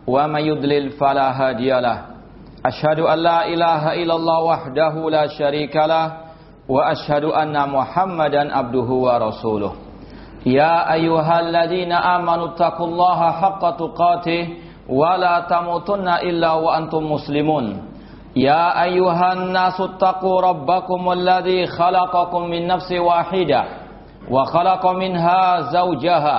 mudhillalah wa man yudlil fala hadiyalah. Ashhadu an la ilaha illallah wahdahu la syarikalah wa ashhadu anna Muhammadan abduhu wa rasuluh. يا أيها الذين آمنوا اتقوا الله حق تقاته ولا تموتن إلا وأنتم مسلمون يا أيها الناس اتقوا ربكم الذي خلقكم من نفس واحدة وخلق منها زوجها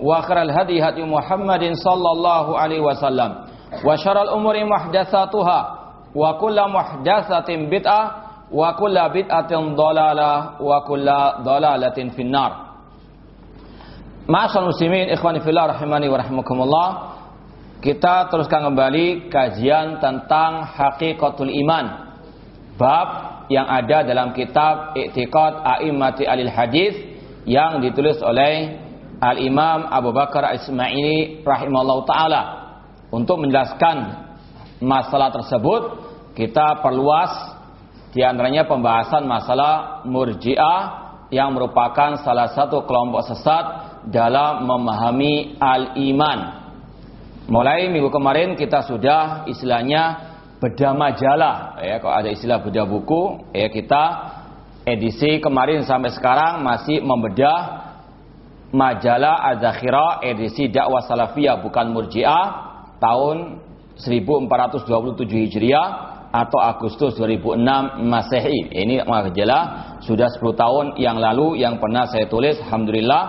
وآخر الهدي هدي محمد صلى الله عليه وسلم وشر الأمور محدثاتها وكل محدثة بدعة wa kulla bid'atin dhalalah wa kulla dhalalatin finnar. Ma'asal muslimin ikhwani fillah rahimani wa rahimakumullah. Kita teruskan kembali kajian tentang hakikatul iman. Bab yang ada dalam kitab I'tiqad A'immati Alil Hadis yang ditulis oleh Al-Imam Abu Bakar Ismaili rahimallahu taala. Untuk menjelaskan masalah tersebut, kita perluas di antaranya pembahasan masalah murji'ah yang merupakan salah satu kelompok sesat dalam memahami al-iman. Mulai minggu kemarin kita sudah istilahnya bedah majalah ya kalau ada istilah bedah buku ya kita edisi kemarin sampai sekarang masih membedah majalah Az-Zakhira edisi dakwah salafiyah bukan murji'ah tahun 1427 Hijriah atau Agustus 2006 Masehi. Ini majalah sudah 10 tahun yang lalu yang pernah saya tulis alhamdulillah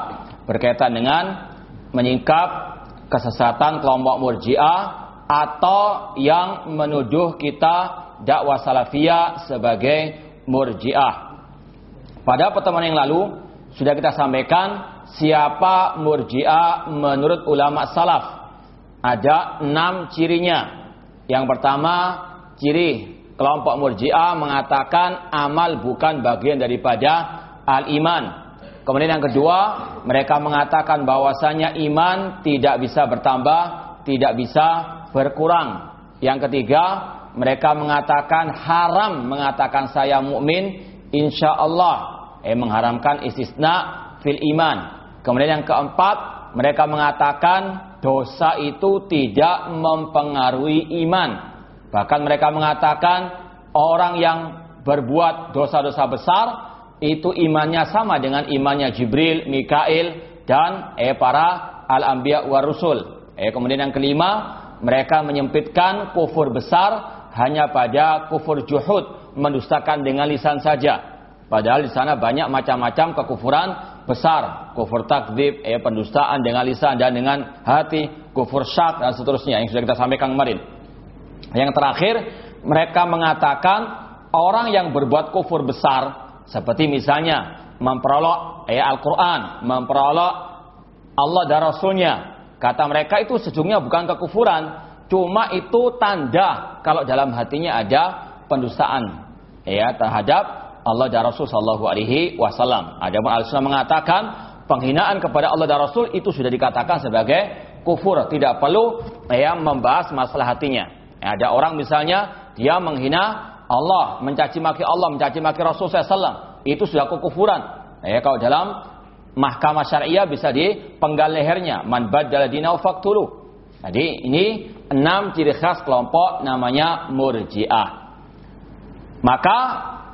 berkaitan dengan menyingkap kesesatan kelompok Murji'ah atau yang menuduh kita dakwah salafiyah sebagai Murji'ah. Pada pertemuan yang lalu sudah kita sampaikan siapa Murji'ah menurut ulama salaf. Ada enam cirinya. Yang pertama ciri kelompok murji'ah mengatakan amal bukan bagian daripada al-iman. Kemudian yang kedua, mereka mengatakan bahwasanya iman tidak bisa bertambah, tidak bisa berkurang. Yang ketiga, mereka mengatakan haram mengatakan saya mukmin, insya Allah. Eh mengharamkan istisna fil iman. Kemudian yang keempat, mereka mengatakan dosa itu tidak mempengaruhi iman. Bahkan mereka mengatakan orang yang berbuat dosa-dosa besar itu imannya sama dengan imannya Jibril, Mikail dan eh para al-anbiya wa rusul. Eh kemudian yang kelima, mereka menyempitkan kufur besar hanya pada kufur juhud, mendustakan dengan lisan saja. Padahal di sana banyak macam-macam kekufuran besar, kufur takdzib, eh pendustaan dengan lisan dan dengan hati, kufur syak dan seterusnya yang sudah kita sampaikan kemarin. Yang terakhir, mereka mengatakan orang yang berbuat kufur besar seperti misalnya memperolok ayat Al-Qur'an, memperolok Allah dan Rasulnya. Kata mereka itu sejujurnya bukan kekufuran, cuma itu tanda kalau dalam hatinya ada pendustaan ya terhadap Allah dan Rasul sallallahu alaihi wasallam. Adapun Al-Sunnah mengatakan penghinaan kepada Allah dan Rasul itu sudah dikatakan sebagai kufur, tidak perlu ya membahas masalah hatinya. Ya, ada orang misalnya dia menghina Allah, mencaci maki Allah, mencaci maki Rasul SAW. Itu sudah kekufuran. Ya, kalau dalam mahkamah syariah bisa dipenggal lehernya. Man badala dinau faktulu. Jadi ini enam ciri khas kelompok namanya murjiah. Maka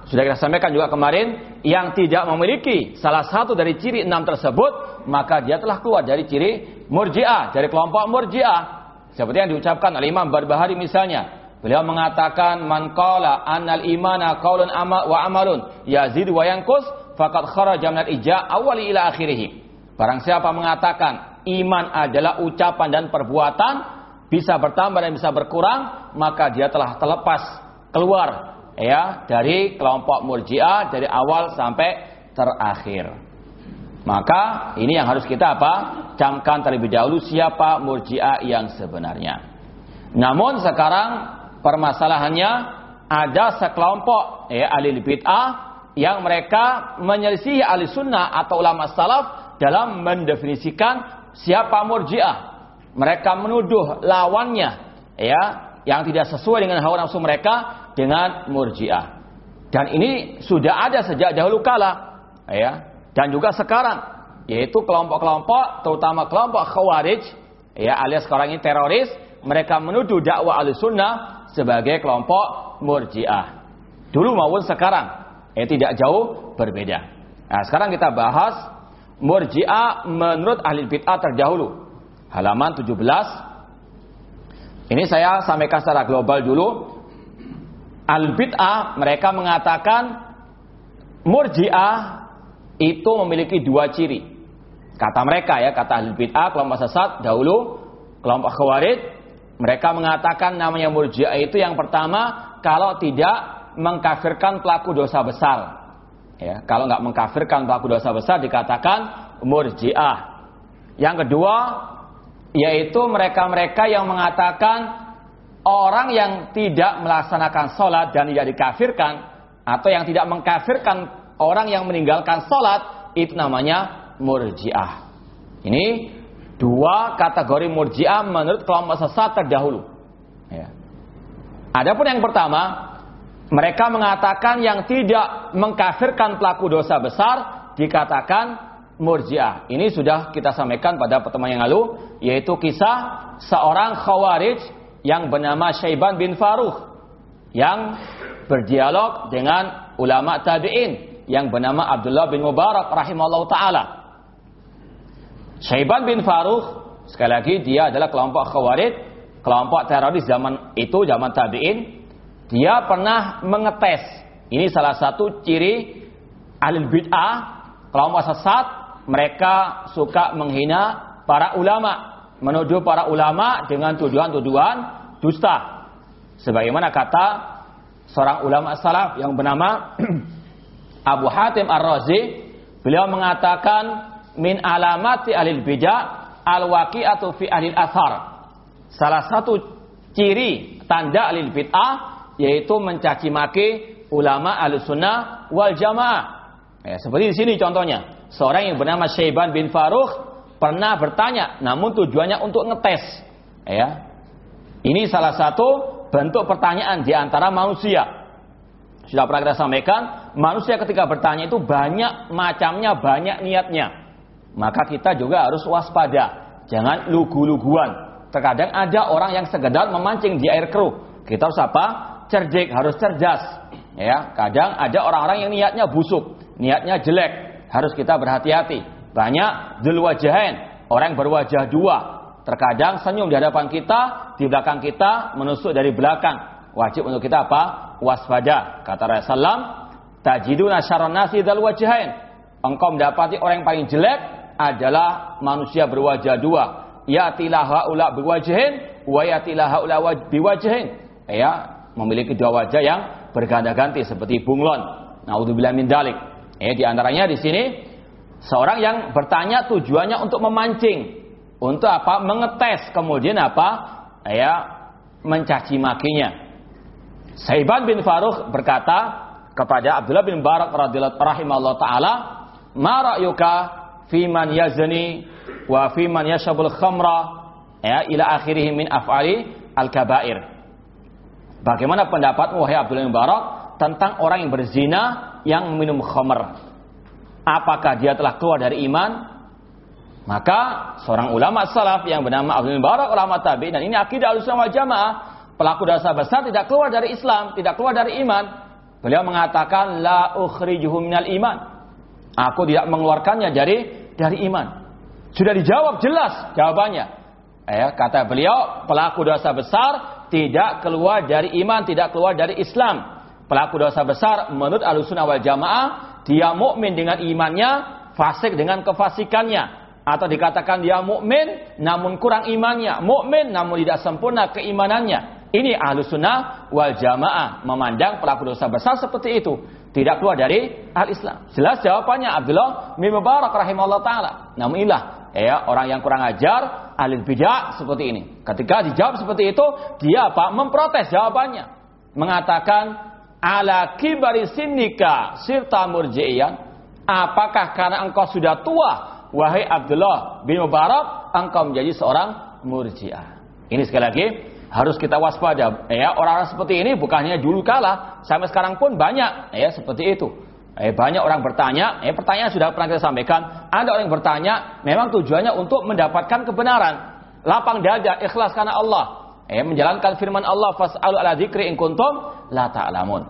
sudah kita sampaikan juga kemarin yang tidak memiliki salah satu dari ciri enam tersebut maka dia telah keluar dari ciri murjiah dari kelompok murjiah seperti yang diucapkan oleh Imam Barbahari misalnya Beliau mengatakan man qala annal imana qaulun ama wa amalun yazid wa yanqus faqad kharaja minal ija awali ila akhirih. Barang siapa mengatakan iman adalah ucapan dan perbuatan bisa bertambah dan bisa berkurang, maka dia telah terlepas keluar ya dari kelompok Murji'ah dari awal sampai terakhir. Maka ini yang harus kita apa? Camkan terlebih dahulu siapa Murji'ah yang sebenarnya. Namun sekarang permasalahannya ada sekelompok ya ahli bid'ah yang mereka menyelisih ahli sunnah atau ulama salaf dalam mendefinisikan siapa Murji'ah. Mereka menuduh lawannya ya yang tidak sesuai dengan hawa nafsu mereka dengan murjiah. Dan ini sudah ada sejak dahulu kala, ya. Dan juga sekarang, yaitu kelompok-kelompok, terutama kelompok khawarij, ya alias sekarang ini teroris, mereka menuduh dakwah al-sunnah sebagai kelompok murjiah. Dulu maupun sekarang, ya tidak jauh berbeda. Nah, sekarang kita bahas murjiah menurut ahli bid'ah terdahulu. Halaman 17. Ini saya sampaikan secara global dulu Al-bid'ah mereka mengatakan murji'ah itu memiliki dua ciri. Kata mereka ya, kata ahli bid'ah kelompok sesat dahulu, kelompok khawarij, mereka mengatakan namanya murji'ah itu yang pertama kalau tidak mengkafirkan pelaku dosa besar. Ya, kalau nggak mengkafirkan pelaku dosa besar dikatakan murji'ah. Yang kedua yaitu mereka-mereka yang mengatakan orang yang tidak melaksanakan sholat dan tidak dikafirkan atau yang tidak mengkafirkan orang yang meninggalkan sholat itu namanya murjiah. Ini dua kategori murjiah menurut kelompok sesat terdahulu. Ya. Adapun yang pertama, mereka mengatakan yang tidak mengkafirkan pelaku dosa besar dikatakan murjiah. Ini sudah kita sampaikan pada pertemuan yang lalu, yaitu kisah seorang khawarij yang bernama Syaiban bin Faruh yang berdialog dengan ulama tabi'in yang bernama Abdullah bin Mubarak rahimahullah taala. Syaiban bin Faruh sekali lagi dia adalah kelompok Khawarij, kelompok teroris zaman itu zaman tabi'in. Dia pernah mengetes. Ini salah satu ciri ahli bid'ah, kelompok sesat, mereka suka menghina para ulama menuduh para ulama dengan tuduhan-tuduhan dusta. Sebagaimana kata seorang ulama salaf yang bernama Abu Hatim Ar-Razi, beliau mengatakan min alamati alil bija al-waqi'atu fi alil athar. Salah satu ciri tanda alil bid'ah yaitu mencaci maki ulama al-sunnah wal jamaah. Ya, seperti di sini contohnya. Seorang yang bernama Syaiban bin Faruq pernah bertanya, namun tujuannya untuk ngetes. Ya. Ini salah satu bentuk pertanyaan di antara manusia. Sudah pernah kita sampaikan, manusia ketika bertanya itu banyak macamnya, banyak niatnya. Maka kita juga harus waspada. Jangan lugu-luguan. Terkadang ada orang yang sekedar memancing di air keruh. Kita harus apa? Cerdik, harus cerdas. Ya, kadang ada orang-orang yang niatnya busuk, niatnya jelek. Harus kita berhati-hati. Banyak dul wajahin, orang berwajah dua. Terkadang senyum di hadapan kita, di belakang kita menusuk dari belakang. Wajib untuk kita apa? Waspada. Kata Rasulullah, tajiduna syarran nasi dal wajahin. Engkau mendapati orang yang paling jelek adalah manusia berwajah dua. Yatilah haula biwajahin wa yatilah haula biwajahin. Ya, memiliki dua wajah yang berganda-ganti seperti bunglon. Naudzubillah min dalik. Eh di antaranya di sini Seorang yang bertanya tujuannya untuk memancing. Untuk apa? Mengetes. Kemudian apa? Ya, mencaci makinya. Saiban bin Faruq berkata kepada Abdullah bin Barak radhiyallahu rahimahullah taala, "Ma ra'yuka fi man yazni wa fi man yashabul khamra?" Ya, ila akhirih min af'ali al-kaba'ir. Bagaimana pendapatmu wahai Abdullah bin Barak tentang orang yang berzina yang minum khamr? apakah dia telah keluar dari iman? Maka seorang ulama salaf yang bernama Abdul Barak ulama tabi dan ini akidah al-sunnah wal jamaah pelaku dosa besar tidak keluar dari Islam, tidak keluar dari iman. Beliau mengatakan la ukhrijuhu minal iman. Aku tidak mengeluarkannya dari dari iman. Sudah dijawab jelas jawabannya. Ya, kata beliau pelaku dosa besar tidak keluar dari iman, tidak keluar dari Islam. Pelaku dosa besar menurut Ahlussunnah wal Jamaah dia mukmin dengan imannya, fasik dengan kefasikannya. Atau dikatakan dia mukmin namun kurang imannya, mukmin namun tidak sempurna keimanannya. Ini Ahlussunnah wal Jamaah memandang pelaku dosa besar seperti itu tidak keluar dari al-Islam. Jelas jawabannya Abdullah bin Mubarak rahimahullah taala. Namun inilah ya orang yang kurang ajar, ahli bidah seperti ini. Ketika dijawab seperti itu, dia apa? Memprotes jawabannya. Mengatakan ala kibari sinika sirta murji'iyan. Apakah karena engkau sudah tua, wahai Abdullah bin Mubarak, engkau menjadi seorang murji'ah. Ini sekali lagi harus kita waspada. Ya, orang-orang seperti ini bukannya dulu kalah, sampai sekarang pun banyak ya seperti itu. Eh, banyak orang bertanya, eh, pertanyaan sudah pernah kita sampaikan. Ada orang yang bertanya, memang tujuannya untuk mendapatkan kebenaran. Lapang dada, ikhlas karena Allah. Eh, menjalankan firman Allah, fas'alu ala dzikri in kuntum la ta'lamun.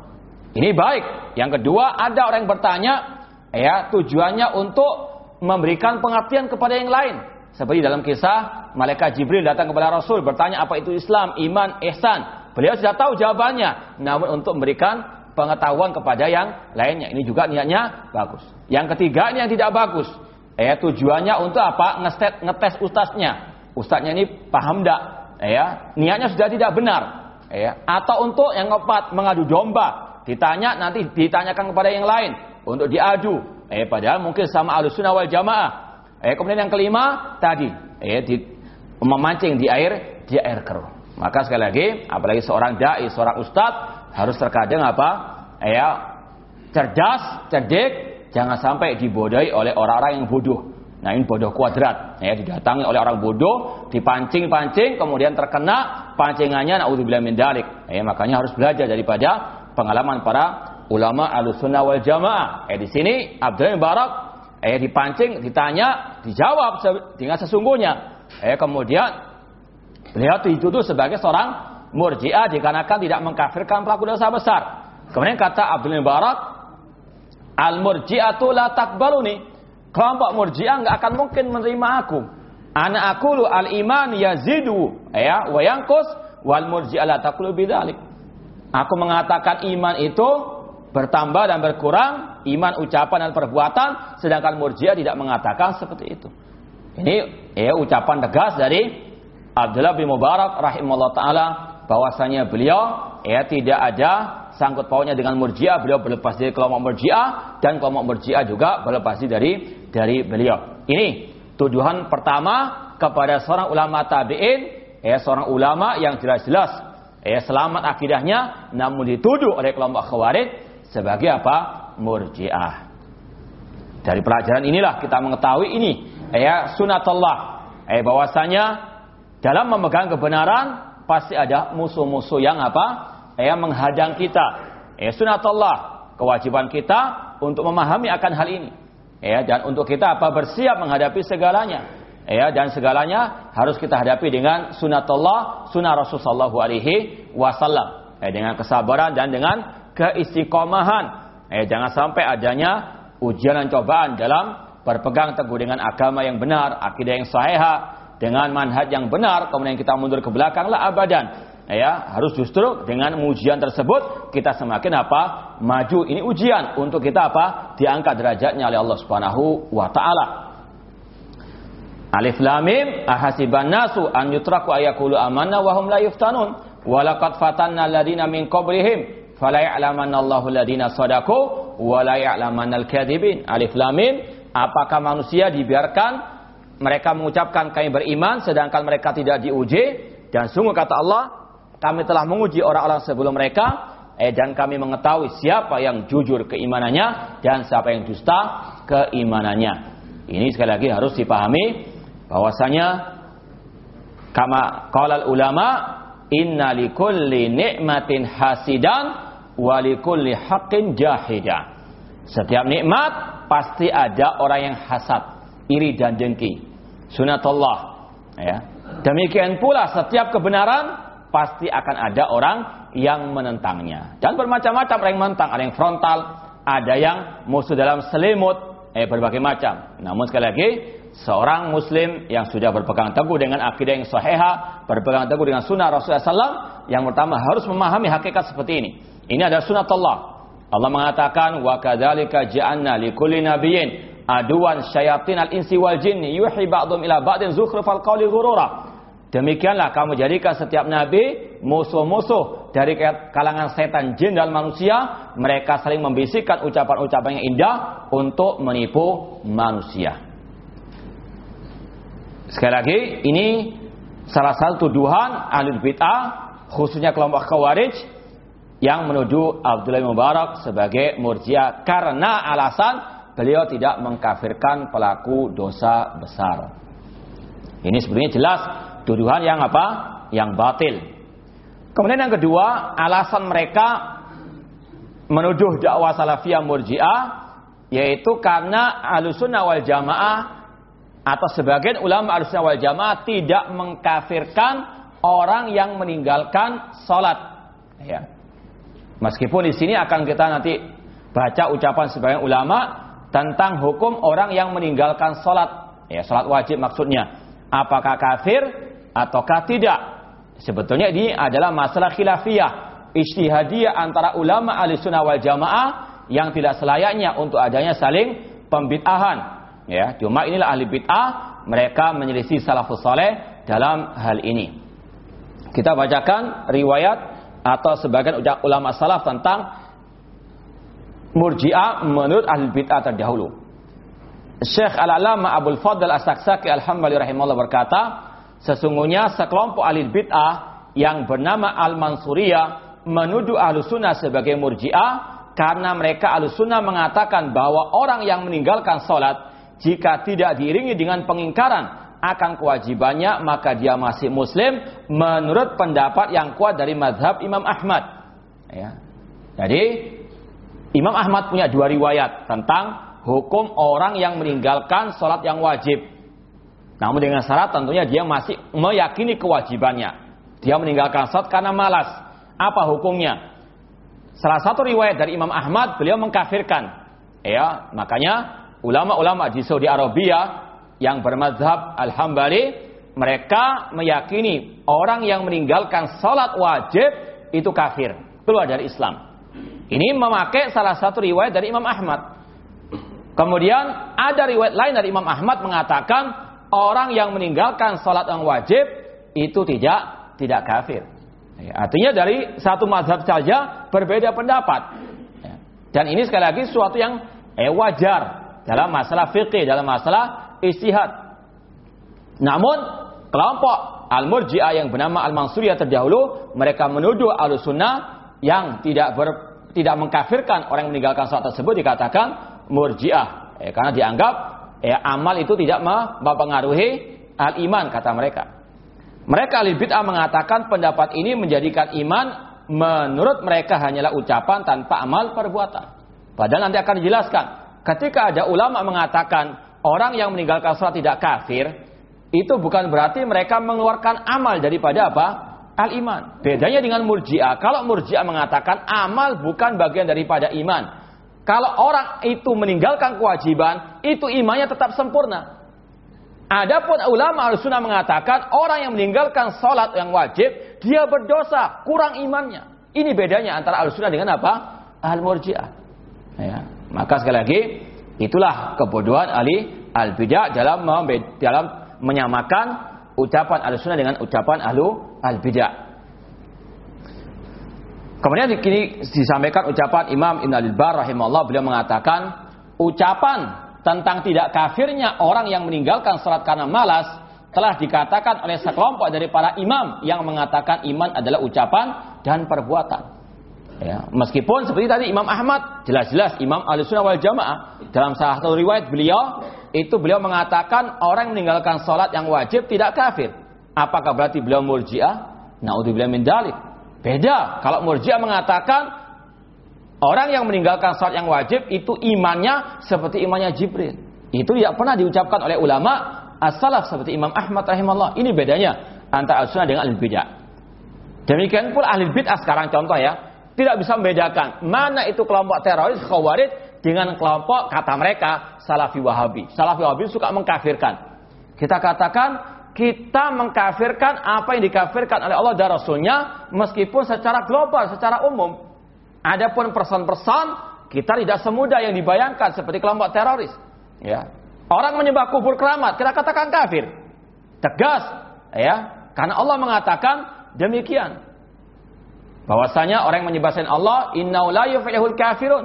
Ini baik. Yang kedua, ada orang yang bertanya, ya, tujuannya untuk memberikan pengertian kepada yang lain. Seperti dalam kisah malaikat Jibril datang kepada Rasul bertanya apa itu Islam, iman, ihsan. Beliau sudah tahu jawabannya, namun untuk memberikan pengetahuan kepada yang lainnya. Ini juga niatnya bagus. Yang ketiga ini yang tidak bagus. Ya, tujuannya untuk apa? Ngetes, ngetes ustaznya. Ustaznya ini paham tidak? Ya, niatnya sudah tidak benar. Ya, atau untuk yang keempat mengadu domba. Ditanya nanti ditanyakan kepada yang lain untuk diadu. Eh, padahal mungkin sama alusunah wal jamaah Eh, kemudian yang kelima tadi, eh, di, memancing di air di air keruh. Maka sekali lagi, apalagi seorang dai, seorang ustadz harus terkadang apa? Eh, ya, cerdas, cerdik, jangan sampai dibodohi oleh orang-orang yang bodoh. Nah ini bodoh kuadrat, ya didatangi oleh orang bodoh, dipancing-pancing, kemudian terkena pancingannya, naudzubillah min dalik. Eh, makanya harus belajar daripada pengalaman para ulama alusunnah wal jamaah. Eh di sini Abdul Barak Eh dipancing, ditanya, dijawab dengan sesungguhnya. Eh kemudian beliau dituduh sebagai seorang murjiah dikarenakan tidak mengkafirkan pelaku dosa besar. Kemudian kata Abdul Mubarak, al murjiatu la takbaluni. Kelompok murjiah nggak akan mungkin menerima aku. Ana lu al iman yazidu ya wa yanqus wal murji'ah la taqulu bidzalik. Aku mengatakan iman itu bertambah dan berkurang iman ucapan dan perbuatan sedangkan murjiah tidak mengatakan seperti itu. Ini ya ucapan tegas dari Abdullah bin Mubarak rahimahullah taala bahwasanya beliau ya tidak ada sangkut pautnya dengan murjiah. Beliau berlepas dari kelompok murjiah dan kelompok murjiah juga berlepas dari dari beliau. Ini tuduhan pertama kepada seorang ulama tabi'in ya seorang ulama yang jelas-jelas ya selamat akidahnya namun dituduh oleh kelompok khawarij sebagai apa? Murji'ah. Dari pelajaran inilah kita mengetahui ini ya sunatullah. Eh bahwasanya dalam memegang kebenaran pasti ada musuh-musuh yang apa? Ya menghadang kita. Eh sunatullah, kewajiban kita untuk memahami akan hal ini. Ya dan untuk kita apa bersiap menghadapi segalanya. Ya dan segalanya harus kita hadapi dengan sunatullah, sunnah Rasulullah alaihi wasallam. Eh, dengan kesabaran dan dengan keistiqomahan. Eh, jangan sampai adanya ujian dan cobaan dalam berpegang teguh dengan agama yang benar, akidah yang sahih, dengan manhaj yang benar, kemudian kita mundur ke belakang lah abadan. Eh, ya, harus justru dengan ujian tersebut kita semakin apa? Maju. Ini ujian untuk kita apa? Diangkat derajatnya oleh Allah Subhanahu wa taala. Alif lam mim ahasiban nasu an yutraku ayakulu amanna wa hum la yuftanun. Walaqad fatanna alladziina min fala wa la. Alif lam. Apakah manusia dibiarkan mereka mengucapkan kami beriman sedangkan mereka tidak diuji dan sungguh kata Allah kami telah menguji orang-orang sebelum mereka eh, dan kami mengetahui siapa yang jujur keimanannya dan siapa yang dusta keimanannya. Ini sekali lagi harus dipahami bahwasanya kama qala ulama inna likulli hasidan walikulli haqqin jahida. Setiap nikmat pasti ada orang yang hasad, iri dan dengki. Sunatullah. Ya. Demikian pula setiap kebenaran pasti akan ada orang yang menentangnya. Dan bermacam-macam orang yang menentang, ada yang frontal, ada yang musuh dalam selimut, eh berbagai macam. Namun sekali lagi, seorang muslim yang sudah berpegang teguh dengan akidah yang sahihah, berpegang teguh dengan sunnah Rasulullah SAW, yang pertama harus memahami hakikat seperti ini. Ini adalah sunat Allah. Allah mengatakan wa kadzalika ja'alna likulli nabiyyin aduan syayatin al-insi wal jinni yuhi ba'dhum ila ba'din zukhrufal qawli ghurura. Demikianlah kamu jadikan setiap nabi musuh-musuh dari kalangan setan jin dan manusia. Mereka saling membisikkan ucapan-ucapan yang indah untuk menipu manusia. Sekali lagi, ini salah satu tuduhan ahli bid'ah, khususnya kelompok khawarij, yang menuju Abdullah Mubarak sebagai murjia karena alasan beliau tidak mengkafirkan pelaku dosa besar. Ini sebenarnya jelas tuduhan yang apa? Yang batil. Kemudian yang kedua, alasan mereka menuduh dakwah salafiyah murji'ah yaitu karena alusunnah wal jamaah atau sebagian ulama alusunnah wal jamaah tidak mengkafirkan orang yang meninggalkan sholat. Ya. Meskipun di sini akan kita nanti baca ucapan sebagian ulama tentang hukum orang yang meninggalkan sholat. Ya, sholat wajib maksudnya. Apakah kafir ataukah tidak? Sebetulnya ini adalah masalah khilafiyah, ijtihadiyah antara ulama ahli sunnah wal jamaah yang tidak selayaknya untuk adanya saling pembid'ahan. Ya, cuma inilah ahli bid'ah, mereka menyelisih salafus saleh dalam hal ini. Kita bacakan riwayat atau sebagian ulama salaf tentang murji'ah menurut ahli bid'ah terdahulu. Syekh Al-Alama Abdul Fadl As-Saksaki Alhamdulillah rahimahullah berkata, Sesungguhnya sekelompok ahli bid'ah yang bernama Al-Mansuriyah menuduh ahlu sunnah sebagai murji'ah karena mereka ahlu sunnah mengatakan bahwa orang yang meninggalkan sholat jika tidak diiringi dengan pengingkaran akan kewajibannya maka dia masih muslim menurut pendapat yang kuat dari madhab Imam Ahmad. Ya. Jadi Imam Ahmad punya dua riwayat tentang hukum orang yang meninggalkan sholat yang wajib. Namun dengan syarat tentunya dia masih meyakini kewajibannya. Dia meninggalkan sholat karena malas. Apa hukumnya? Salah satu riwayat dari Imam Ahmad, beliau mengkafirkan. Ya, makanya ulama-ulama di Saudi Arabia yang bermazhab Al-Hambali, mereka meyakini orang yang meninggalkan sholat wajib itu kafir, keluar dari Islam. Ini memakai salah satu riwayat dari Imam Ahmad. Kemudian ada riwayat lain dari Imam Ahmad mengatakan orang yang meninggalkan sholat yang wajib itu tidak tidak kafir. Ya, artinya dari satu mazhab saja berbeda pendapat. Ya. Dan ini sekali lagi suatu yang eh, wajar dalam masalah fikih, dalam masalah istihad. Namun kelompok Al-Murji'ah yang bernama Al-Mansuriyah terdahulu mereka menuduh Al-Sunnah yang tidak ber, tidak mengkafirkan orang yang meninggalkan sholat tersebut dikatakan Murji'ah. Eh, karena dianggap ya amal itu tidak mempengaruhi al iman kata mereka. Mereka ahli bid'ah mengatakan pendapat ini menjadikan iman menurut mereka hanyalah ucapan tanpa amal perbuatan. Padahal nanti akan dijelaskan. Ketika ada ulama mengatakan orang yang meninggalkan sholat tidak kafir, itu bukan berarti mereka mengeluarkan amal daripada apa? Al-iman. Bedanya dengan murjiah. Kalau murjiah mengatakan amal bukan bagian daripada iman. Kalau orang itu meninggalkan kewajiban, itu imannya tetap sempurna. Adapun ulama al-sunnah mengatakan orang yang meninggalkan sholat yang wajib, dia berdosa, kurang imannya. Ini bedanya antara al-sunnah dengan apa? Al-murji'ah. Ya. Maka sekali lagi, itulah kebodohan ahli al-bid'ah dalam, dalam menyamakan ucapan al-sunnah dengan ucapan ahlu al-bid'ah. Kemudian di sini disampaikan ucapan Imam Ibn al-Bar rahimahullah beliau mengatakan ucapan tentang tidak kafirnya orang yang meninggalkan salat karena malas telah dikatakan oleh sekelompok dari para imam yang mengatakan iman adalah ucapan dan perbuatan. Ya, meskipun seperti tadi Imam Ahmad jelas-jelas Imam Ahlussunnah wal Jamaah dalam salah satu riwayat beliau itu beliau mengatakan orang yang meninggalkan salat yang wajib tidak kafir. Apakah berarti beliau murjiah? Naudzubillah min dalik. Beda. Kalau Murji'ah mengatakan orang yang meninggalkan salat yang wajib itu imannya seperti imannya Jibril. Itu tidak pernah diucapkan oleh ulama as-salaf seperti Imam Ahmad rahimahullah. Ini bedanya antara al-sunnah dengan al-bid'ah. Demikian pula ahli bid'ah sekarang contoh ya, tidak bisa membedakan mana itu kelompok teroris khawarij dengan kelompok kata mereka salafi wahabi. Salafi wahabi suka mengkafirkan. Kita katakan kita mengkafirkan apa yang dikafirkan oleh Allah dan Rasulnya meskipun secara global, secara umum. Adapun person-person kita tidak semudah yang dibayangkan seperti kelompok teroris. Ya. Orang menyembah kubur keramat, kita katakan kafir. Tegas, ya. Karena Allah mengatakan demikian. Bahwasanya orang yang menyembah selain Allah, innahu la kafirun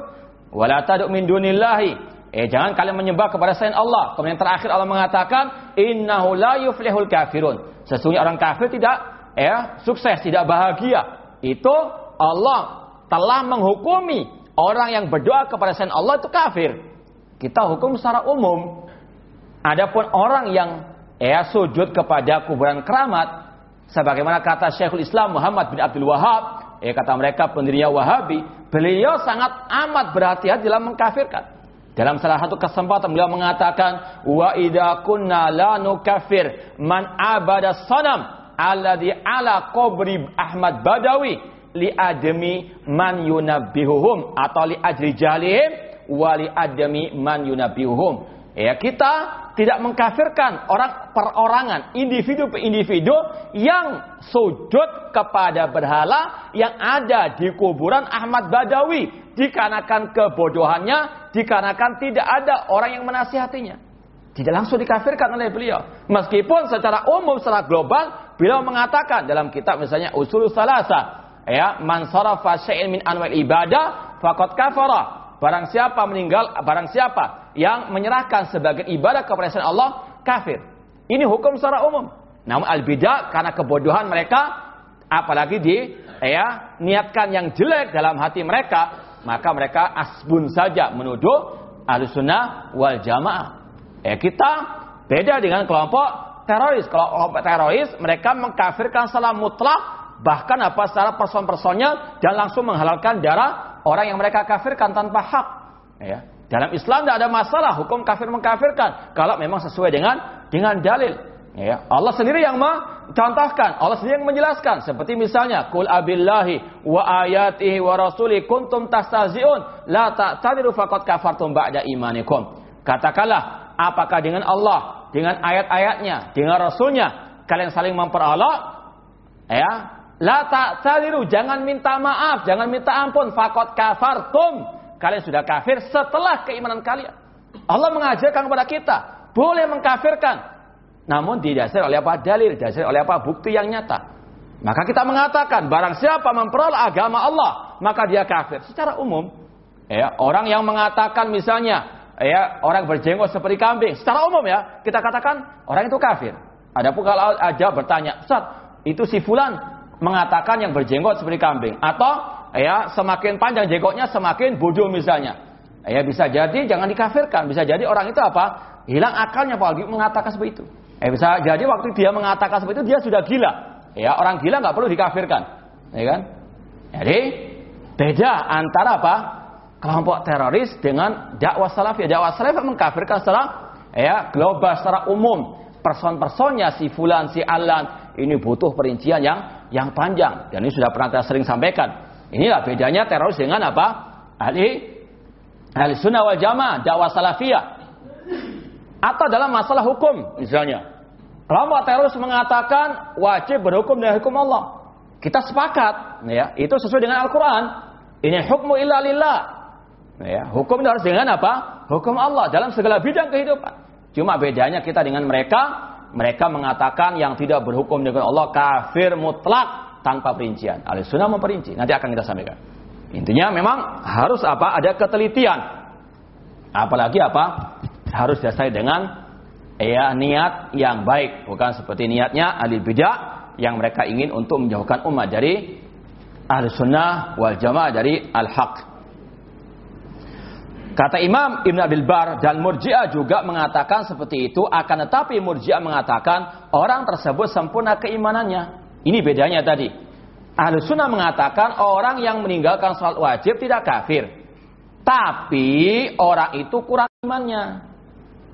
wa tad'u min dunillahi. Eh jangan kalian menyembah kepada selain Allah. Kemudian terakhir Allah mengatakan innahu la yuflihul kafirun. Sesungguhnya orang kafir tidak ya sukses, tidak bahagia. Itu Allah telah menghukumi orang yang berdoa kepada selain Allah itu kafir. Kita hukum secara umum. Adapun orang yang ya sujud kepada kuburan keramat sebagaimana kata Syekhul Islam Muhammad bin Abdul Wahab ya kata mereka pendirinya Wahabi, beliau sangat amat berhati-hati dalam mengkafirkan. Dalam salah satu kesempatan beliau mengatakan, "Wa idza kunna la nukafir man abada sanam alladhi ala qabri Ahmad Badawi li adami man yunabbihuhum atau li ajri jalihim wa li man yunabbihuhum." Ya, kita tidak mengkafirkan orang perorangan, individu per individu yang sujud kepada berhala yang ada di kuburan Ahmad Badawi dikarenakan kebodohannya, dikarenakan tidak ada orang yang menasihatinya. Tidak langsung dikafirkan oleh beliau. Meskipun secara umum, secara global, beliau mengatakan dalam kitab misalnya Usul Salasa, ya, man sarafa min anwa'il ibadah faqad kafara. Barang siapa meninggal, barang siapa yang menyerahkan sebagian ibadah kepada selain Allah kafir. Ini hukum secara umum. Namun al-bidah karena kebodohan mereka apalagi di ya niatkan yang jelek dalam hati mereka, maka mereka asbun saja menuduh al-sunnah wal jamaah. Ya kita beda dengan kelompok teroris. Kalau kelompok teroris mereka mengkafirkan salah mutlak bahkan apa secara person-personnya dan langsung menghalalkan darah orang yang mereka kafirkan tanpa hak. Ya. Dalam Islam tidak ada masalah hukum kafir mengkafirkan kalau memang sesuai dengan dengan dalil. Ya, Allah sendiri yang mencontohkan, Allah sendiri yang menjelaskan. Seperti misalnya, Kul abillahi wa ayatihi wa rasuli kuntum tastazi'un la ta'tadiru faqad kafartum ba'da imanikum. Katakanlah, apakah dengan Allah, dengan ayat-ayatnya, dengan rasulnya, kalian saling memperolok? Ya, la ta'tadiru, jangan minta maaf, jangan minta ampun, faqad kafartum kalian sudah kafir setelah keimanan kalian. Allah mengajarkan kepada kita, boleh mengkafirkan. Namun didasari oleh apa dalil, didasari oleh apa bukti yang nyata. Maka kita mengatakan, barang siapa memperoleh agama Allah, maka dia kafir. Secara umum, ya, orang yang mengatakan misalnya, ya, orang berjenggot seperti kambing, secara umum ya, kita katakan orang itu kafir. Adapun kalau aja bertanya, Ustaz, itu si fulan mengatakan yang berjenggot seperti kambing atau ya semakin panjang jenggotnya semakin bodoh misalnya. Ya bisa jadi jangan dikafirkan, bisa jadi orang itu apa? Hilang akalnya apalagi mengatakan seperti itu. Ya bisa jadi waktu dia mengatakan seperti itu dia sudah gila. Ya orang gila nggak perlu dikafirkan, ya kan? Jadi beda antara apa? Kelompok teroris dengan dakwah salafiyah. Dakwah salafiyah mengkafirkan secara ya global, secara umum. Person-personnya si fulan, si alan ini butuh perincian yang yang panjang. Dan ini sudah pernah saya sering sampaikan. Inilah bedanya teroris dengan apa? Ahli ahli sunnah wal jamaah, dakwah salafiyah. Atau dalam masalah hukum misalnya. Kelompok teroris mengatakan wajib berhukum dengan hukum Allah. Kita sepakat, ya, itu sesuai dengan Al-Quran. Ini hukmu illa lillah. Ya, hukum harus dengan apa? Hukum Allah dalam segala bidang kehidupan. Cuma bedanya kita dengan mereka, mereka mengatakan yang tidak berhukum dengan Allah kafir mutlak tanpa perincian. Ahli sunnah memperinci. Nanti akan kita sampaikan. Intinya memang harus apa? Ada ketelitian. Apalagi apa? Harus dasar dengan ya niat yang baik, bukan seperti niatnya ahli bidah yang mereka ingin untuk menjauhkan umat dari ahli sunnah wal jamaah dari al-haq. Kata Imam Ibn Abil Bar dan Murji'ah juga mengatakan seperti itu, akan tetapi Murji'ah mengatakan orang tersebut sempurna keimanannya. Ini bedanya tadi. Ahlu sunnah mengatakan orang yang meninggalkan sholat wajib tidak kafir. Tapi orang itu kurang imannya.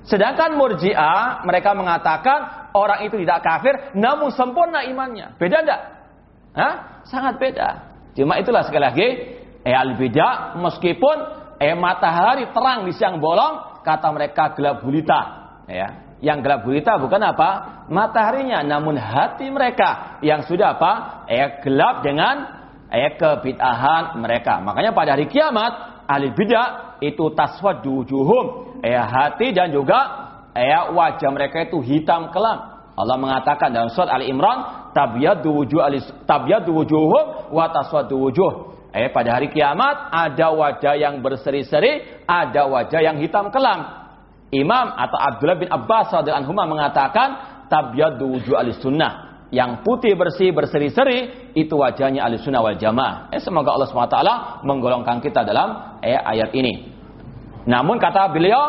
Sedangkan murji'ah mereka mengatakan orang itu tidak kafir namun sempurna imannya. Beda enggak? Hah? Sangat beda. Cuma itulah sekali lagi eh al-beda meskipun eh matahari terang di siang bolong kata mereka gelap gulita ya Yang gelap gulita bukan apa? Mataharinya, namun hati mereka yang sudah apa? Eh gelap dengan eh kebid'ahan mereka. Makanya pada hari kiamat ahli bid'ah itu taswaddu wujuhum. Eh hati dan juga eh wajah mereka itu hitam kelam. Allah mengatakan dalam surat Ali Imran, tabyaddu wujuh tabyaddu wujuhum wa taswaddu wujuh. Eh pada hari kiamat ada wajah yang berseri-seri, ada wajah yang hitam kelam. Imam atau Abdullah bin Abbas radhiyallahu anhu mengatakan tabyaddu wujuh sunnah. Yang putih bersih berseri-seri itu wajahnya ahli sunnah wal jamaah. Eh, semoga Allah SWT menggolongkan kita dalam eh, ayat ini. Namun kata beliau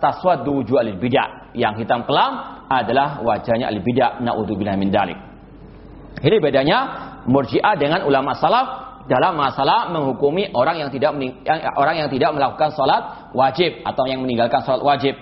taswaddu wujuh bidah. Yang hitam kelam adalah wajahnya al bidah. Naudzubillah min dalik. Ini bedanya murji'ah dengan ulama salaf dalam masalah menghukumi orang yang tidak orang yang tidak melakukan sholat wajib atau yang meninggalkan sholat wajib.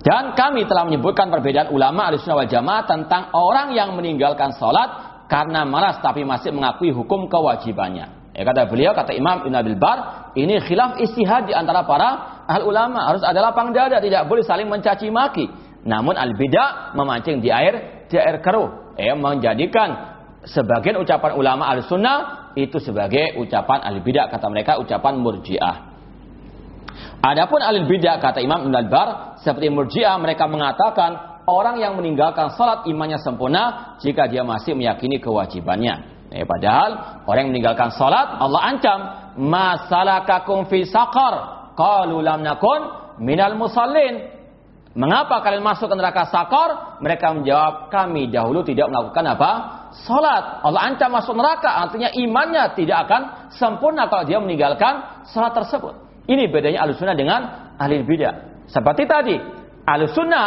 Dan kami telah menyebutkan perbedaan ulama al-sunnah wal jamaah tentang orang yang meninggalkan sholat karena malas tapi masih mengakui hukum kewajibannya. Ya, kata beliau, kata Imam Ibn Abil Bar, ini khilaf istihad di antara para ahli ulama. Harus ada lapang dada, tidak boleh saling mencaci maki. Namun al-bidah memancing di air, di air keruh. Ya, menjadikan sebagian ucapan ulama al-sunnah itu sebagai ucapan al-bidah kata mereka ucapan murjiah. Adapun al-bidah kata Imam Ibn Al-Bar seperti murjiah mereka mengatakan orang yang meninggalkan salat imannya sempurna jika dia masih meyakini kewajibannya. Eh, padahal orang yang meninggalkan salat Allah ancam masalakakum fi saqar qalu lam nakun minal musallin Mengapa kalian masuk ke neraka sakor? Mereka menjawab, kami dahulu tidak melakukan apa? Salat. Allah ancam masuk neraka, artinya imannya tidak akan sempurna kalau dia meninggalkan salat tersebut. Ini bedanya alusunah dengan ahli bidah. Seperti tadi, alusunah,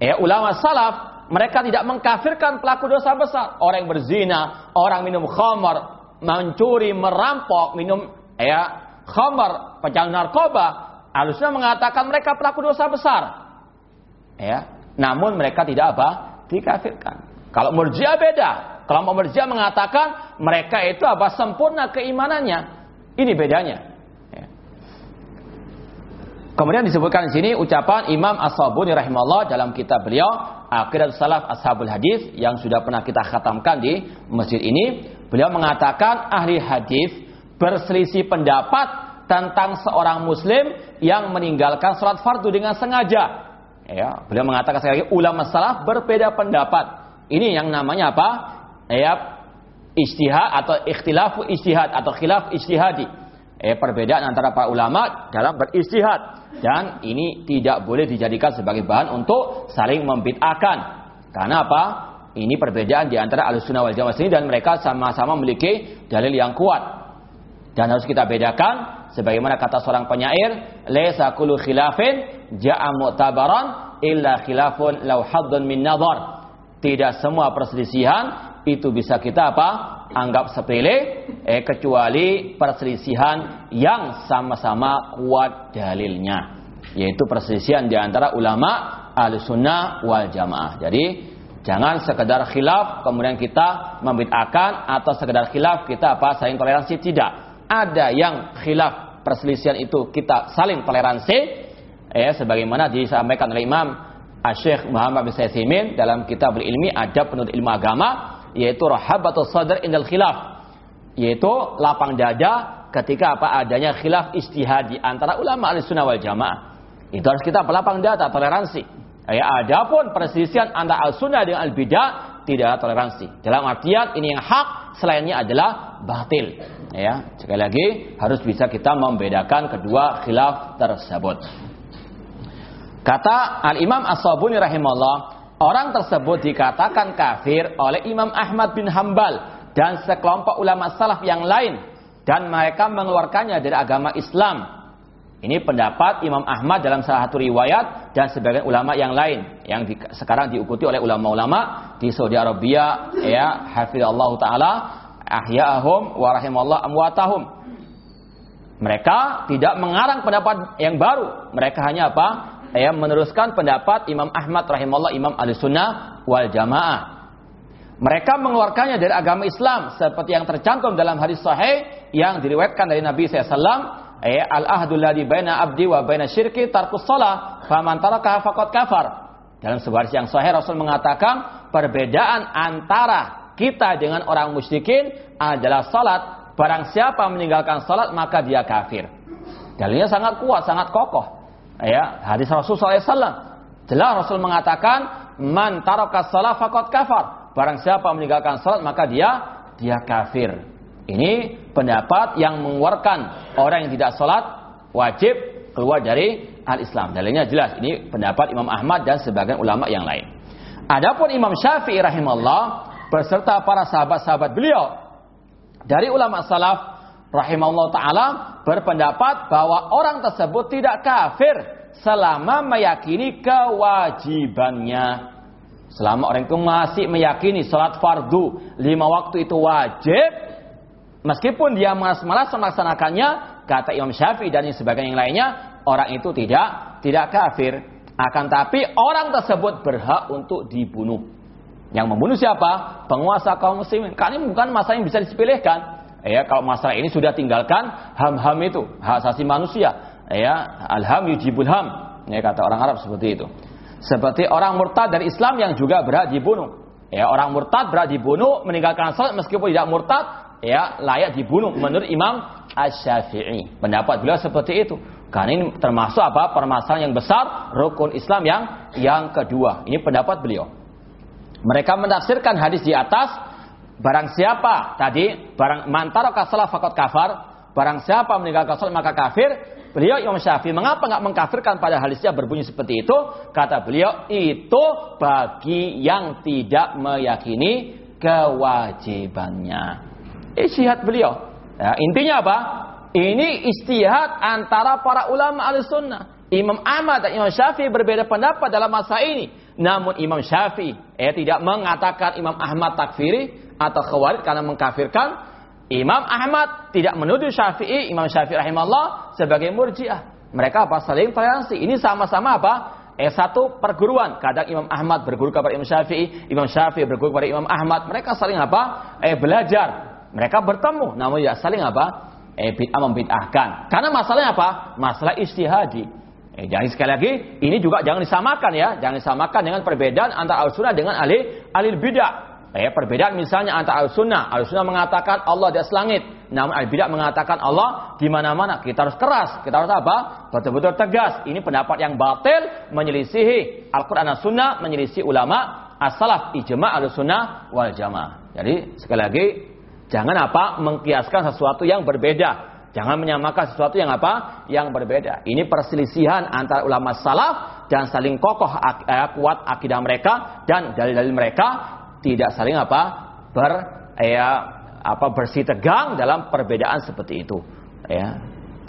ya ulama salaf, mereka tidak mengkafirkan pelaku dosa besar. Orang yang berzina, orang minum khamar, mencuri, merampok, minum ya khamar, pecandu narkoba. Alusnya mengatakan mereka pelaku dosa besar ya namun mereka tidak apa dikafirkan kalau murjiah beda. Kalau murjiah mengatakan mereka itu apa? Sempurna keimanannya. Ini bedanya. Ya. kemudian disebutkan di sini ucapan Imam As-Sabuni rahimahullah dalam kitab beliau Aqidat Salaf Ashabul Hadis yang sudah pernah kita khatamkan di masjid ini. Beliau mengatakan ahli hadis berselisih pendapat tentang seorang muslim yang meninggalkan sholat fardu dengan sengaja. Ya, beliau mengatakan sekali lagi ulama salaf berbeda pendapat. Ini yang namanya apa? Ya, istihad atau ikhtilafu istihad atau khilaf istihadi. Eh, perbedaan antara para ulama dalam beristihad dan ini tidak boleh dijadikan sebagai bahan untuk saling membid'ahkan. Karena apa? Ini perbedaan di antara Ahlussunnah wal Jamaah sini dan mereka sama-sama memiliki dalil yang kuat. Dan harus kita bedakan sebagaimana kata seorang penyair, "Laisa kullu khilafin ja'a mu'tabaran illa khilafun law min nazar. Tidak semua perselisihan itu bisa kita apa? Anggap sepele eh kecuali perselisihan yang sama-sama kuat dalilnya. Yaitu perselisihan di antara ulama Ahlussunnah wal Jamaah. Jadi jangan sekedar khilaf kemudian kita membid'ahkan atau sekedar khilaf kita apa saling toleransi tidak. Ada yang khilaf perselisihan itu kita saling toleransi, ya sebagaimana disampaikan oleh Imam Syekh Muhammad bin Saimin dalam kitab ilmi ada penuntut ilmu agama yaitu rahabatus sadr indal khilaf. Yaitu lapang dada ketika apa adanya khilaf istihadi antara ulama al-sunnah wal jamaah. Itu harus kita pelapang dada toleransi. Ya adapun perselisihan antara al-sunnah dengan al-bidah tidak ada toleransi. Dalam artian ini yang hak selainnya adalah batil. Ya sekali lagi harus bisa kita membedakan kedua khilaf tersebut Kata Al-Imam As-Sabuni rahimahullah, orang tersebut dikatakan kafir oleh Imam Ahmad bin Hambal dan sekelompok ulama salaf yang lain dan mereka mengeluarkannya dari agama Islam. Ini pendapat Imam Ahmad dalam salah satu riwayat dan sebagian ulama yang lain yang di, sekarang diikuti oleh ulama-ulama di Saudi Arabia ya hafizallahu taala ahya'ahum wa rahimallahu amwatahum. Mereka tidak mengarang pendapat yang baru. Mereka hanya apa? Ya meneruskan pendapat Imam Ahmad rahimahullah Imam Ahlussunnah wal Jamaah. Mereka mengeluarkannya dari agama Islam seperti yang tercantum dalam hadis sahih yang diriwayatkan dari Nabi SAW eh, al-ahdul ladzi baina abdi wa baina syirki tarkus shalah faman faqad kafar. Dalam sebuah hadis yang sahih Rasul mengatakan perbedaan antara kita dengan orang musyrikin adalah salat. Barang siapa meninggalkan salat maka dia kafir. Dalilnya sangat kuat, sangat kokoh. Ya, hadis Rasul SAW. Jelas Rasul mengatakan, man taraka salat faqad kafar. Barang siapa meninggalkan salat maka dia dia kafir. Ini pendapat yang mengeluarkan orang yang tidak salat wajib keluar dari al-Islam. Dalilnya jelas. Ini pendapat Imam Ahmad dan sebagian ulama yang lain. Adapun Imam Syafi'i rahimahullah beserta para sahabat-sahabat beliau dari ulama salaf rahimahullah taala berpendapat bahwa orang tersebut tidak kafir selama meyakini kewajibannya. Selama orang itu masih meyakini salat fardu lima waktu itu wajib, meskipun dia malas-malas melaksanakannya, kata Imam Syafi'i dan sebagainya yang lainnya, orang itu tidak tidak kafir. Akan tapi orang tersebut berhak untuk dibunuh. Yang membunuh siapa? Penguasa kaum muslimin. Karena ini bukan masalah yang bisa disepelekan. Ya, kalau masalah ini sudah tinggalkan ham-ham itu, hak asasi manusia. Ya, alham yujibul ham. Ya, kata orang Arab seperti itu. Seperti orang murtad dari Islam yang juga berhak dibunuh. Ya, orang murtad berhak dibunuh, meninggalkan salat meskipun tidak murtad, ya layak dibunuh menurut Imam Asy-Syafi'i. Pendapat beliau seperti itu. Karena ini termasuk apa? Permasalahan yang besar rukun Islam yang yang kedua. Ini pendapat beliau. Mereka menafsirkan hadis di atas barang siapa tadi barang mantara kasalah fakot kafar, barang siapa meninggalkan salat maka kafir. Beliau Imam Syafi'i mengapa nggak mengkafirkan pada hadisnya berbunyi seperti itu? Kata beliau itu bagi yang tidak meyakini kewajibannya. Istihad beliau. Ya, intinya apa? Ini istihad antara para ulama al-sunnah. Imam Ahmad dan Imam Syafi'i berbeda pendapat dalam masa ini. Namun Imam Syafi'i eh, tidak mengatakan Imam Ahmad takfiri atau khawarij karena mengkafirkan. Imam Ahmad tidak menuduh Syafi'i, Imam Syafi'i rahimahullah sebagai murjiah. Mereka apa? Saling toleransi. Ini sama-sama apa? Eh satu perguruan. Kadang Imam Ahmad berguru kepada Imam Syafi'i, Imam Syafi'i berguru kepada Imam Ahmad. Mereka saling apa? Eh belajar. Mereka bertemu, namun ya saling apa? Eh bid'ah membid'ahkan. Karena masalahnya apa? Masalah istihadi. Eh, jangan sekali lagi, ini juga jangan disamakan ya. Jangan disamakan dengan perbedaan antara al-sunnah dengan ahli ahli bidah. Ya, perbedaan misalnya antara al-sunnah. Al-sunnah mengatakan Allah di atas langit. Namun al-bidah mengatakan Allah di mana-mana. Kita harus keras. Kita harus apa? Betul-betul tegas. Ini pendapat yang batil menyelisihi Al-Quran dan Sunnah, menyelisihi ulama as-salaf, ijma' al-sunnah wal jamaah. Jadi sekali lagi, jangan apa? Mengkiaskan sesuatu yang berbeda. Jangan menyamakan sesuatu yang apa? Yang berbeda. Ini perselisihan antara ulama salaf dan saling kokoh eh, kuat akidah mereka dan dalil-dalil mereka tidak saling apa? Ber ya apa? Bersih tegang dalam perbedaan seperti itu. Ya.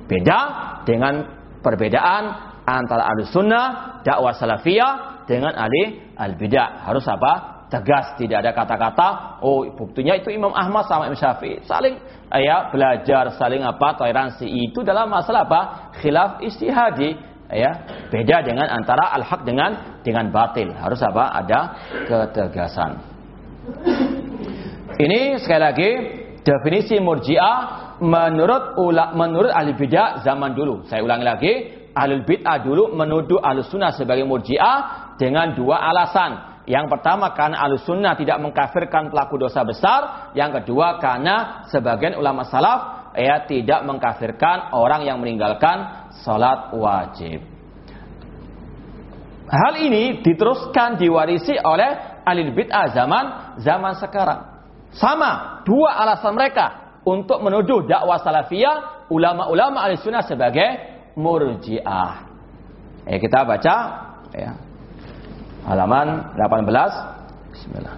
Beda dengan perbedaan antara ahli sunnah dakwah salafiyah dengan ahli al bidah. Harus apa tegas tidak ada kata-kata. Oh buktinya itu Imam Ahmad sama Imam Syafi'i. Saling ya belajar saling apa toleransi. Itu dalam masalah apa? Khilaf istihadi. Ya beda dengan antara al-haq dengan dengan batil. Harus apa? Ada ketegasan. Ini sekali lagi definisi murjiah menurut ula, menurut ahli bidah zaman dulu. Saya ulangi lagi, ahli bid'ah dulu menuduh ahli sunnah sebagai murjiah dengan dua alasan. Yang pertama karena ahli sunnah tidak mengkafirkan pelaku dosa besar. Yang kedua karena sebagian ulama salaf ya tidak mengkafirkan orang yang meninggalkan sholat wajib. Hal ini diteruskan diwarisi oleh ahli bid'ah zaman zaman sekarang. Sama dua alasan mereka untuk menuduh dakwah salafiyah ulama-ulama ahli sunnah sebagai murjiah. Ya, kita baca ya. Halaman 18. Bismillah.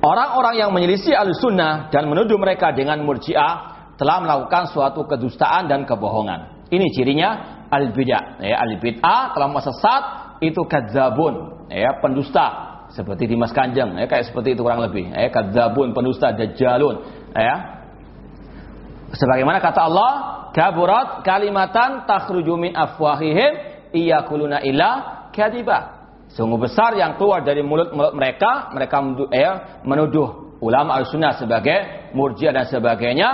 Orang-orang yang menyelisih al-sunnah dan menuduh mereka dengan murjiah telah melakukan suatu kedustaan dan kebohongan. Ini cirinya al-bid'ah. Ya, al-bid'ah kalau sesat itu kadzabun, ya, pendusta. Seperti Dimas Kanjeng, ya, kayak seperti itu kurang lebih. Ya, kadzabun, pendusta, dajjalun, ya. Sebagaimana kata Allah, kaburat kalimatan takhruju min afwahihim iyakuluna illa kadiba. Sungguh besar yang keluar dari mulut-mulut mereka, mereka menuduh, eh, menuduh ulama al-sunnah sebagai Murji'ah dan sebagainya.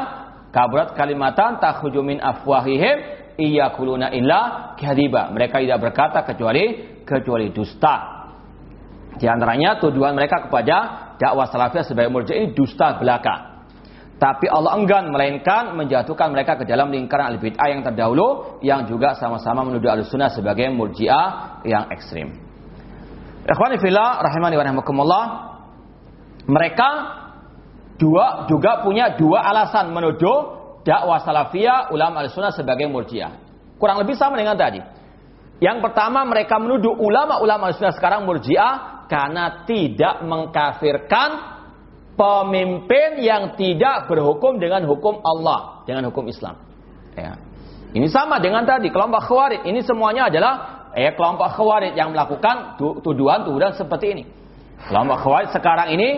Kabarat kalimatan takhruju min afwahihim iyakuluna illa kadiba. Mereka tidak berkata kecuali kecuali dusta. Di antaranya tujuan mereka kepada dakwah salafiyah sebagai murji'ah ini dusta belaka. Tapi Allah enggan melainkan menjatuhkan mereka ke dalam lingkaran al-bid'ah yang terdahulu yang juga sama-sama menuduh al-sunnah sebagai murji'ah yang ekstrim. Ikhwani fillah rahimani wa. Mereka dua juga punya dua alasan menuduh dakwah salafiyah ulama al-sunnah sebagai murji'ah. Kurang lebih sama dengan tadi. Yang pertama mereka menuduh ulama-ulama al-sunnah sekarang murji'ah karena tidak mengkafirkan pemimpin yang tidak berhukum dengan hukum Allah, dengan hukum Islam. Ya. Ini sama dengan tadi kelompok khawarij. Ini semuanya adalah eh, kelompok khawarij yang melakukan tuduhan-tuduhan seperti ini. Kelompok khawarij sekarang ini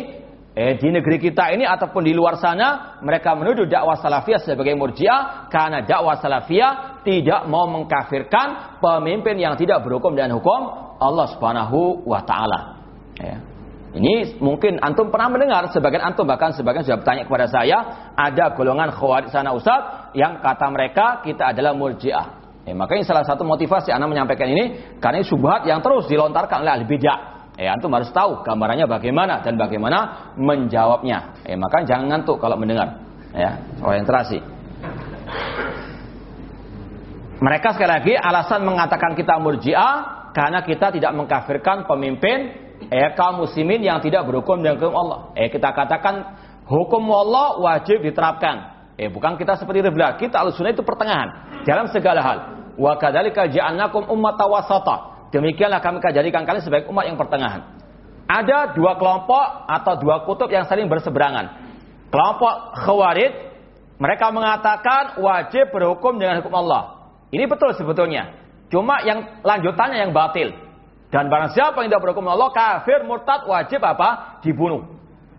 eh, di negeri kita ini ataupun di luar sana mereka menuduh dakwah salafiyah sebagai murjiah karena dakwah salafiyah tidak mau mengkafirkan pemimpin yang tidak berhukum dengan hukum Allah Subhanahu wa taala. Ya. Ini mungkin antum pernah mendengar, sebagian antum bahkan sebagian sudah bertanya kepada saya, ada golongan khawarij sana Ustaz yang kata mereka kita adalah murjiah. Ya, makanya salah satu motivasi anak menyampaikan ini karena subhat yang terus dilontarkan oleh ahli bidah. Ya, antum harus tahu gambarannya bagaimana dan bagaimana menjawabnya. Ya, maka jangan ngantuk kalau mendengar. Ya, orientasi. Mereka sekali lagi alasan mengatakan kita murjiah karena kita tidak mengkafirkan pemimpin eh kaum muslimin yang tidak berhukum dengan hukum Allah. Eh kita katakan hukum Allah wajib diterapkan. Eh bukan kita seperti belah. Kita alusuna itu pertengahan dalam segala hal. Wa kadzalika ja'alnakum ummatan wasata. Demikianlah kami jadikan kalian sebagai umat yang pertengahan. Ada dua kelompok atau dua kutub yang saling berseberangan. Kelompok Khawarij mereka mengatakan wajib berhukum dengan hukum Allah. Ini betul sebetulnya. Cuma yang lanjutannya yang batil. Dan barang siapa yang tidak berhukum Allah kafir murtad wajib apa? Dibunuh.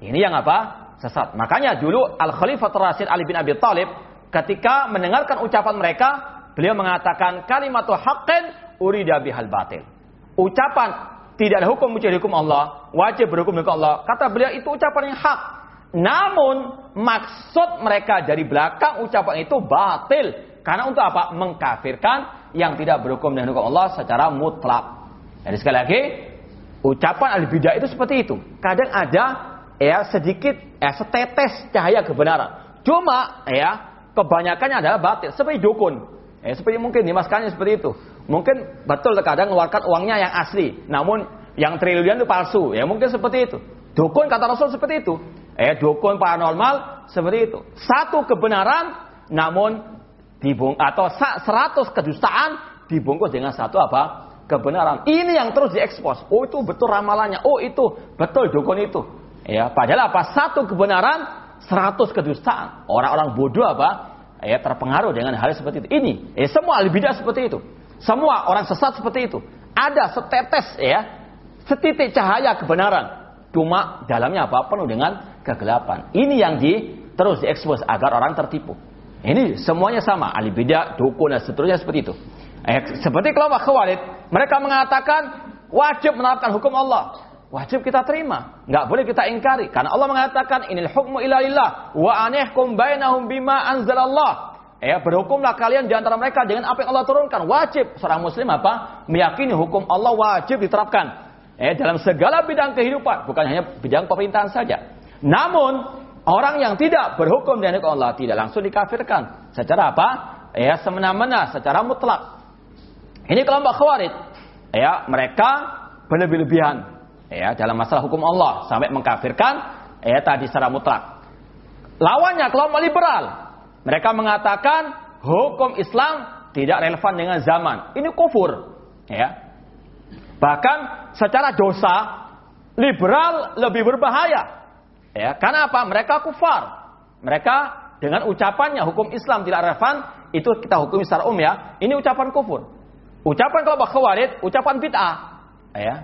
Ini yang apa? Sesat. Makanya dulu Al Khalifah Rasid Ali bin Abi Thalib ketika mendengarkan ucapan mereka, beliau mengatakan kalimatu haqqin urida bihal batil. Ucapan tidak ada hukum mencari hukum Allah, wajib berhukum dengan Allah. Kata beliau itu ucapan yang hak. Namun maksud mereka dari belakang ucapan itu batil. Karena untuk apa? Mengkafirkan yang tidak berhukum dengan hukum Allah secara mutlak. Jadi sekali lagi, ucapan al bidah itu seperti itu. Kadang ada ya sedikit ya setetes cahaya kebenaran. Cuma ya kebanyakannya adalah batil seperti dukun. Ya, seperti mungkin dimaskannya seperti itu. Mungkin betul terkadang mengeluarkan uangnya yang asli, namun yang triliun itu palsu. Ya mungkin seperti itu. Dukun kata Rasul seperti itu. Ya, dukun paranormal seperti itu. Satu kebenaran namun dibung atau seratus kedustaan dibungkus dengan satu apa? Kebenaran. Ini yang terus diekspos. Oh itu betul ramalannya. Oh itu betul dukun itu. Ya, padahal apa? Satu kebenaran, seratus kedustaan. Orang-orang bodoh apa? Ya terpengaruh dengan hal seperti itu. Ini, ya, semua ahli bidah seperti itu. Semua orang sesat seperti itu. Ada setetes ya, setitik cahaya kebenaran. Cuma dalamnya apa? Penuh dengan kegelapan. Ini yang di terus diekspos agar orang tertipu. Ini semuanya sama, ahli bidah, dukun dan seterusnya seperti itu. Eh, seperti kelompok Khawarij, mereka mengatakan wajib menerapkan hukum Allah. Wajib kita terima, nggak boleh kita ingkari karena Allah mengatakan inil hukmu ilalillah wa anihkum bainahum bima anzalallah. Ya, berhukumlah kalian di antara mereka dengan apa yang Allah turunkan. Wajib seorang muslim apa? Meyakini hukum Allah wajib diterapkan. Eh, dalam segala bidang kehidupan, bukan hanya bidang pemerintahan saja. Namun, orang yang tidak berhukum dengan Allah tidak langsung dikafirkan. Secara apa? Ya, semena-mena, secara mutlak. Ini kelompok khawarij. Ya, mereka berlebih-lebihan ya dalam masalah hukum Allah sampai mengkafirkan ya tadi secara mutlak. Lawannya kelompok liberal. Mereka mengatakan hukum Islam tidak relevan dengan zaman. Ini kufur. Ya. Bahkan secara dosa liberal lebih berbahaya. Ya, karena apa? Mereka kufar. Mereka dengan ucapannya hukum Islam tidak relevan, itu kita hukum secara umum ya. Ini ucapan kufur. Ucapan kelompok khawarij, ucapan bid'ah. Ya.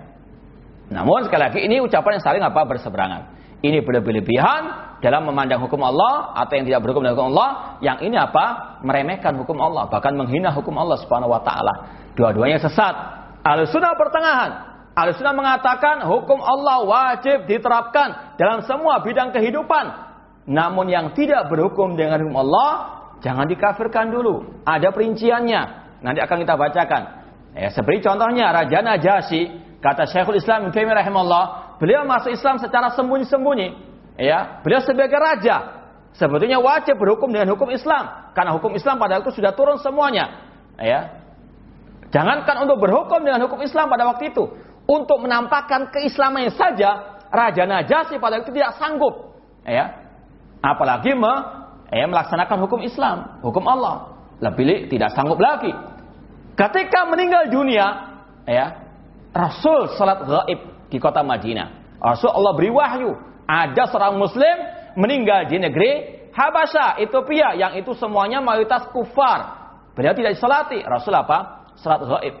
Namun sekali lagi ini ucapan yang saling apa berseberangan. Ini berlebih-lebihan dalam memandang hukum Allah atau yang tidak berhukum dengan hukum Allah. Yang ini apa? Meremehkan hukum Allah, bahkan menghina hukum Allah Subhanahu wa taala. Dua-duanya sesat. Al-Sunnah pertengahan. Al-Sunnah mengatakan hukum Allah wajib diterapkan dalam semua bidang kehidupan. Namun yang tidak berhukum dengan hukum Allah, jangan dikafirkan dulu. Ada perinciannya. Nanti akan kita bacakan. Ya, seperti contohnya Raja Najasyi, kata Syekhul Islam Ibnu rahimahullah, beliau masuk Islam secara sembunyi-sembunyi. Ya, beliau sebagai raja. Sebetulnya wajib berhukum dengan hukum Islam, karena hukum Islam pada waktu itu sudah turun semuanya. Ya. Jangankan untuk berhukum dengan hukum Islam pada waktu itu, untuk menampakkan keislamannya saja, Raja Najasyi pada waktu itu tidak sanggup. Ya, apalagi me, eh, melaksanakan hukum Islam, hukum Allah. Lebih tidak sanggup lagi. Ketika meninggal dunia, ya, Rasul salat gaib di kota Madinah. Rasul Allah beri wahyu, ada seorang muslim meninggal di negeri Habasha, Ethiopia yang itu semuanya mayoritas kufar. Beliau tidak disalati. Rasul apa? Salat gaib.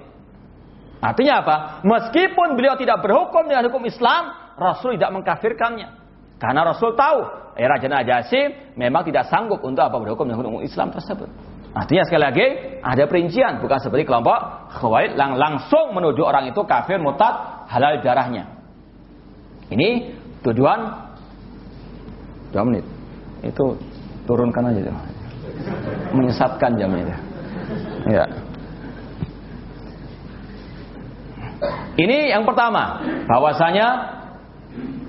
Artinya apa? Meskipun beliau tidak berhukum dengan hukum Islam, Rasul tidak mengkafirkannya. Karena Rasul tahu ya Raja Najasyi memang tidak sanggup untuk apa berhukum dengan hukum Islam tersebut. Artinya sekali lagi ada perincian bukan seperti kelompok Khawarij yang langsung menuduh orang itu kafir mutad halal darahnya. Ini tujuan dua menit. Itu turunkan aja tuh. Menyesatkan jam ini. Ya. Ini yang pertama, bahwasanya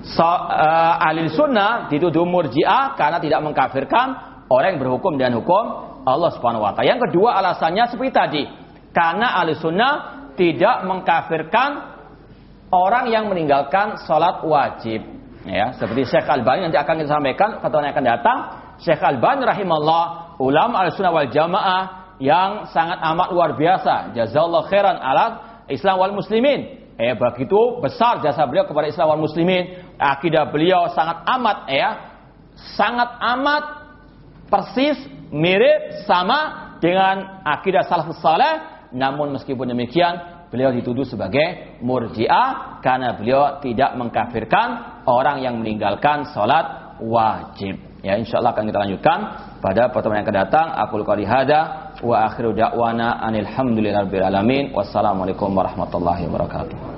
so, uh, ahli sunnah dituduh murjiah karena tidak mengkafirkan orang yang berhukum dengan hukum Allah Subhanahu wa taala. Yang kedua alasannya seperti tadi, karena ahli sunnah tidak mengkafirkan orang yang meninggalkan sholat wajib. Ya, seperti Syekh Al-Bani nanti akan kita sampaikan yang akan datang. Syekh Al-Bani rahimahullah, ulama al-sunnah wal jamaah yang sangat amat luar biasa. Jazallah khairan alat Islam wal muslimin. Eh, begitu besar jasa beliau kepada Islam wal muslimin akidah beliau sangat amat ya, sangat amat persis mirip sama dengan akidah salafus saleh, namun meskipun demikian beliau dituduh sebagai murjiah karena beliau tidak mengkafirkan orang yang meninggalkan sholat wajib. Ya, insya Allah akan kita lanjutkan pada pertemuan yang akan datang. Aku qali hada wa akhiru da'wana anil hamdulillahirabbil alamin. Wassalamualaikum warahmatullahi wabarakatuh.